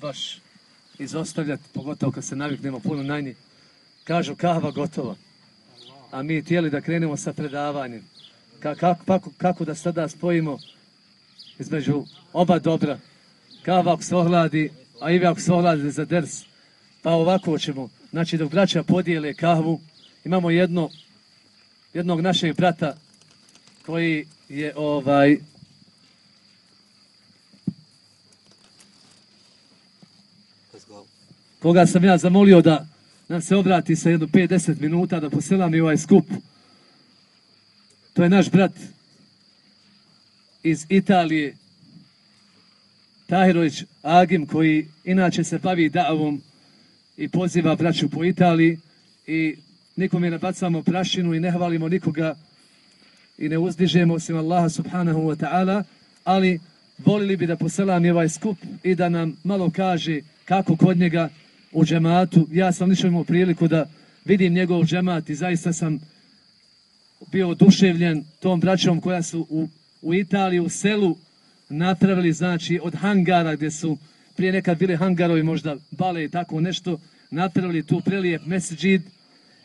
baš izostavljati, pogotovo kad se naviknemo puno na njih. Kažu kahva gotova. A mi htjeli da krenemo sa predavanjem. kako, kako da sada spojimo između oba dobra. Kava ako se ohladi, a i ako se ohladi za ders. Pa ovako ćemo. Znači dok braća podijele kahvu, imamo jedno, jednog našeg brata koji je ovaj koga sam ja zamolio da nam se obrati sa jedno 5-10 minuta da poselami ovaj skup. To je naš brat iz Italije, Tahirović Agim, koji inače se bavi davom i poziva braću po Italiji i nikome ne bacamo prašinu i ne hvalimo nikoga i ne uzdižemo osim Allaha subhanahu wa ta'ala, ali volili bi da poselami ovaj skup i da nam malo kaže kako kod njega u džematu. Ja sam lično imao priliku da vidim njegov džemat i zaista sam bio oduševljen tom braćom koja su u, u Italiji, u selu napravili, znači, od hangara gdje su prije nekad bili hangarovi, možda bale i tako nešto, napravili tu prelijep mesđid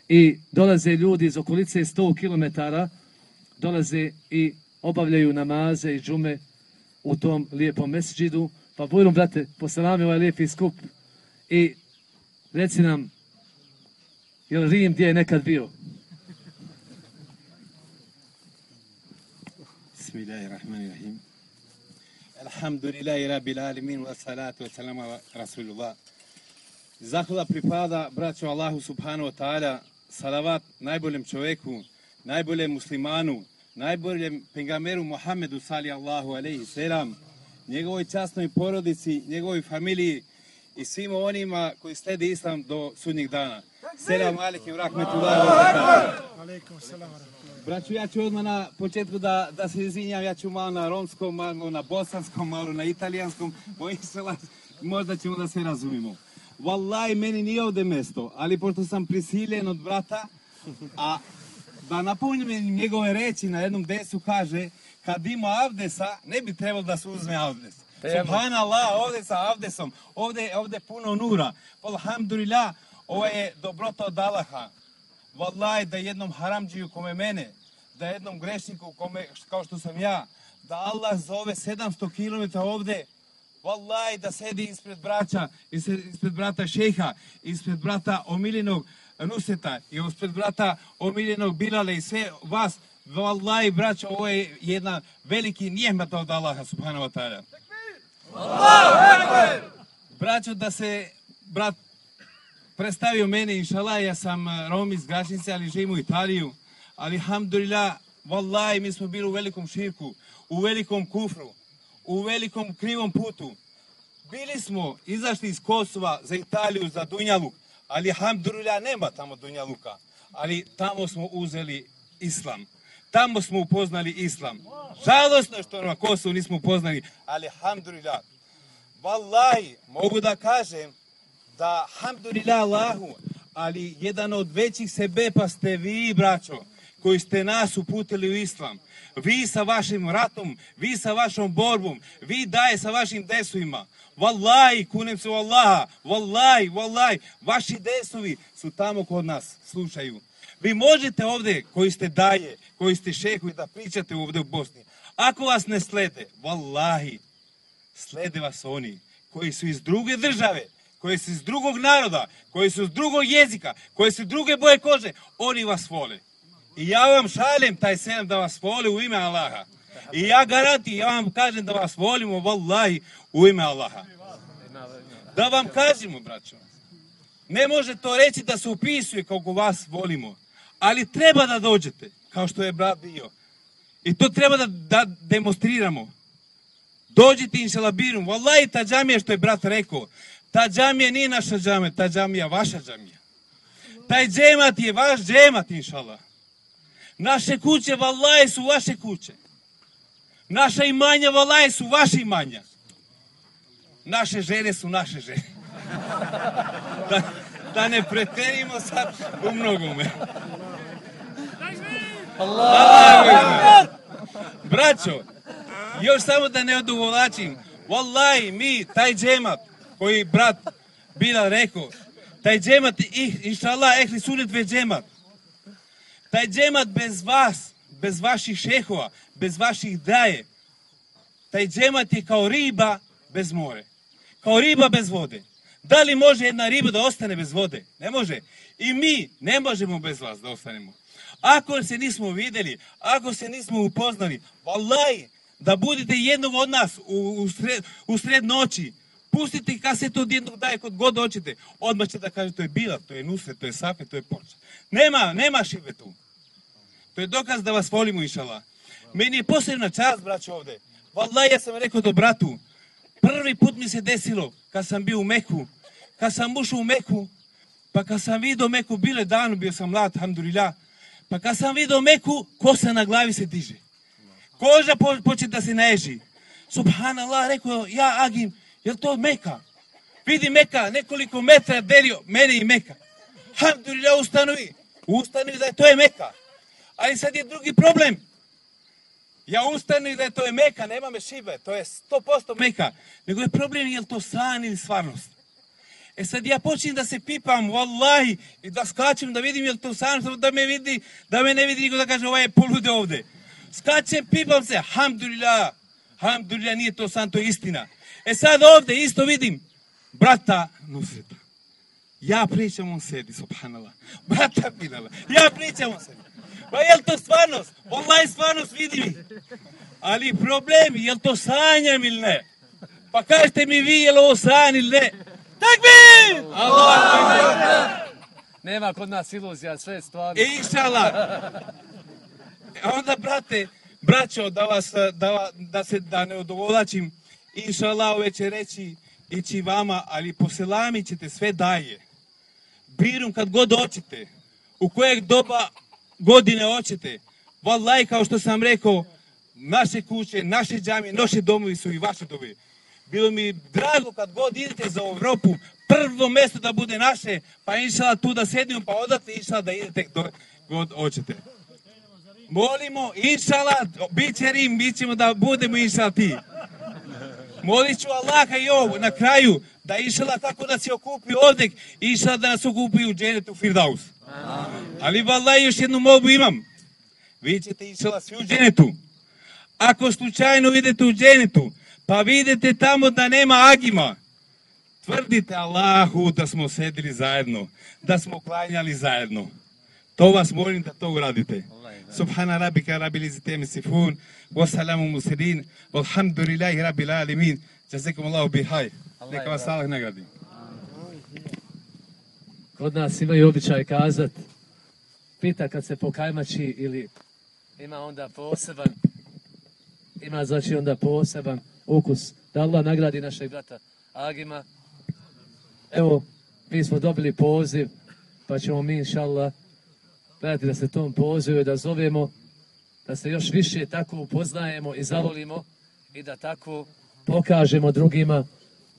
i dolaze ljudi iz okolice 100 km, dolaze i obavljaju namaze i džume u tom lijepom mesđidu. Pa bujrum, brate, posalami ovaj lijepi skup i Reci nam, je li Rim gdje je nekad bio? Bismillahirrahmanirrahim. Alhamdulillahi rabbil alamin wa salatu wa salamu ala rasulullah. Zahvala pripada braću Allahu subhanahu wa ta'ala, salavat najboljem čovjeku, najboljem muslimanu, najboljem pengameru Muhammedu sali Allahu alaihi selam, njegovoj časnoj porodici, njegovoj familiji, i svima onima koji slede islam do sudnjeg dana. Selam alaikum rahmetullahi wa Braću, ja ću odmah na početku da, da se izvinjam, ja ću malo na romskom, malo na bosanskom, malo na italijanskom, možda ćemo da se razumimo. Wallahi, meni nije ovdje mesto, ali pošto sam prisiljen od brata, a da napominjem njegove reći na jednom desu kaže, kad ima avdesa, ne bi trebalo da se uzme avdes. Subhanallah, ovdje sa Avdesom, ovdje, ovdje puno nura. Alhamdulillah, ovo je dobrota od Allaha. Wallahi, da jednom haramđiju kome mene, da jednom grešniku kome, kao što sam ja, da Allah zove 700 km ovdje, Wallahi, da sedi ispred braća, ispred brata šeha, ispred brata omiljenog Nuseta i ispred brata omiljenog Bilale i sve vas, Wallahi, braćo, ovo je jedan veliki nijehmet od Allaha, subhanahu wa ta'ala. Braćo, da se brat predstavio mene, inšala, ja sam eh, Rom iz Gračnice, ali živim u Italiju. Ali, alhamdulillah, vallahi, mi smo bili u velikom širku, u velikom kufru, u velikom krivom putu. Bili smo, izašli iz Kosova za Italiju, za Dunjaluk, ali, alhamdulillah, nema tamo Dunjaluka. Ali tamo smo uzeli islam. Tamo smo upoznali islam. Žalostno što na Kosovu nismo upoznali, ali alhamdulillah. Wallahi, mogu da kažem da alhamdulillah Allahu, ali jedan od većih sebepa ste vi, braćo, koji ste nas uputili u islam. Vi sa vašim ratom, vi sa vašom borbom, vi daje sa vašim desovima. Wallahi, kunem se u Allaha, wallahi, wallahi, vaši desovi su tamo kod nas, slušaju. Vi možete ovdje, koji ste daje, koji ste šehovi, da pričate ovdje u Bosni. Ako vas ne slede, vallahi, slede vas oni koji su iz druge države, koji su iz drugog naroda, koji su iz drugog jezika, koji su druge boje kože, oni vas vole. I ja vam šaljem taj selam da vas voli u ime Allaha. I ja garanti, ja vam kažem da vas volimo, vallahi, u ime Allaha. Da vam kažemo, braćo. Ne može to reći da se upisuje kako vas volimo ali treba da dođete, kao što je brat bio. I to treba da, da demonstriramo. Dođite inšala birum. Wallahi, ta džamija što je brat rekao, ta džamija nije naša džamija, ta džamija vaša džamija. Taj džemat je vaš džemat, inšala. Naše kuće, vallahi, su vaše kuće. Naša imanja, vallahi, su vaše imanja. Naše žene su naše žene. da, da ne preterimo sad u mnogome. Allah Braćo, još samo da ne odugovlačim. Wallahi, mi, taj džemat, koji brat Bilal rekao, taj džemat, inša Allah, ehli sunet ve džemat. Taj džemat bez vas, bez vaših šehova, bez vaših daje, taj džemat je kao riba bez more. Kao riba bez vode. Da li može jedna riba da ostane bez vode? Ne može. I mi ne možemo bez vas da ostanemo. Ako se nismo vidjeli, ako se nismo upoznali, vallahi, da budete jednog od nas u, sred, u sred noći, pustite kasetu od jednog daje kod god hoćete, odmah će da kaže to je Bila, to je Nusret, to je Safe, to je Poča. Nema, nema šibe tu. To je dokaz da vas volimo, inšala. Meni je posebna čast, braćo, ovde. Wallahi, ja sam rekao do bratu, prvi put mi se desilo, kad sam bio u Meku, kad sam ušao u Meku, pa kad sam vidio Meku, bile danu, bio sam mlad, alhamdulillah, pa kad sam vidio Meku, kosa na glavi se diže. Koža po, da se neži. Subhanallah, rekao, ja Agim, jel to Meka? Vidi Meka, nekoliko metra delio mene i Meka. Alhamdulillah, ustanovi. Ustanovi da je to je Meka. Ali sad je drugi problem. Ja ustanem da je to je Meka, nema me šibe, to je 100% Meka. Nego je problem je li to san ili stvarnost. E sad ja počnem da se pipam, wallahi, i da skačem da vidim je li to san, da me vidi, da me ne vidi niko da kaže ovaj je polude ovde. Skačem, pipam se, hamdulillah, hamdulillah, nije to san, to je istina. E sad ovde isto vidim, brata Nusreta. Ja pričam, on sedi, subhanallah. Brata Bilala, ja pričam, on sedi. Pa je li to stvarnost? Wallahi stvarnost vidi mi. Ali problem, je li to sanjam ili ne? Pa kažete mi vi, je li ovo san ili ne? Takbir! Allah Nema kod nas iluzija, sve je stvarno. E. Onda, brate, braćo, da vas, da, da se, da ne odovolačim, inšala ove će reći ići vama, ali poselami ćete sve daje. Birum kad god hoćete, u kojeg doba godine hoćete. Wallahi, kao što sam rekao, naše kuće, naše džamije, naše domovi su i vaše domovi. Bilo mi drago kad god idete za Evropu, prvo mjesto da bude naše, pa inšala tu da sedimo, pa odatle inšala da idete do god hoćete. Molimo, inšala, bit će Rim, mi ćemo da budemo inšala ti. Molit ću Allaha i ovo na kraju, da inšala tako da se okupi ovdje, inšala da nas okupi u dženetu Firdaus. Ali vallahi još jednu molbu imam. Vi ćete inšala svi u dženetu. Ako slučajno idete u dženetu, pa vidite tamo da nema agima, tvrdite Allahu da smo sedili zajedno, da smo klanjali zajedno. To vas molim da to uradite. Subhana rabbika rabbil izzati amma yasifun wa salamun mursalin walhamdulillahi rabbil alamin. Jazakum Allahu bihaj. Neka vas Allah nagradi. Kod nas imaju običaj kazat, pita kad se pokajmači ili ima onda poseban, ima znači onda poseban ukus. Da Allah nagradi našeg brata Agima. Evo, mi smo dobili poziv, pa ćemo mi inša Allah gledati da se tom pozivu da zovemo, da se još više tako upoznajemo i zavolimo i da tako pokažemo drugima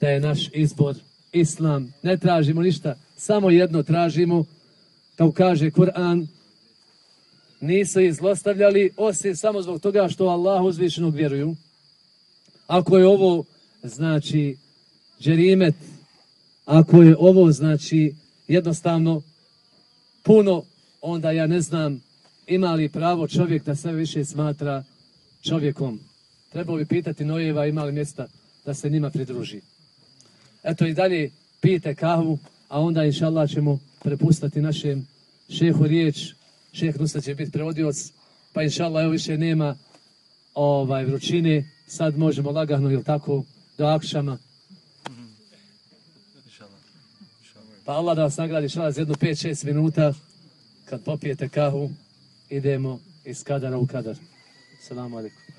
da je naš izbor islam. Ne tražimo ništa, samo jedno tražimo, kao kaže Kur'an, nisu ih zlostavljali osim samo zbog toga što Allah uzvišenog vjeruju. Ako je ovo, znači, džerimet, ako je ovo, znači, jednostavno puno, onda ja ne znam ima li pravo čovjek da sve više smatra čovjekom. Trebalo bi pitati Nojeva ima li mjesta da se njima pridruži. Eto i dalje pijte kahu, a onda inša ćemo prepustati našem šehu riječ. Šeh Nusa će biti prevodioc, pa inša evo više nema ovaj, vrućine. Sad možemo lagano, ili tako, do akšama. Pa Allah da vas nagradi Allah, za jedno 5-6 minuta kad popijete kahu, idemo iz kadara u kadar. Salamu alaikum.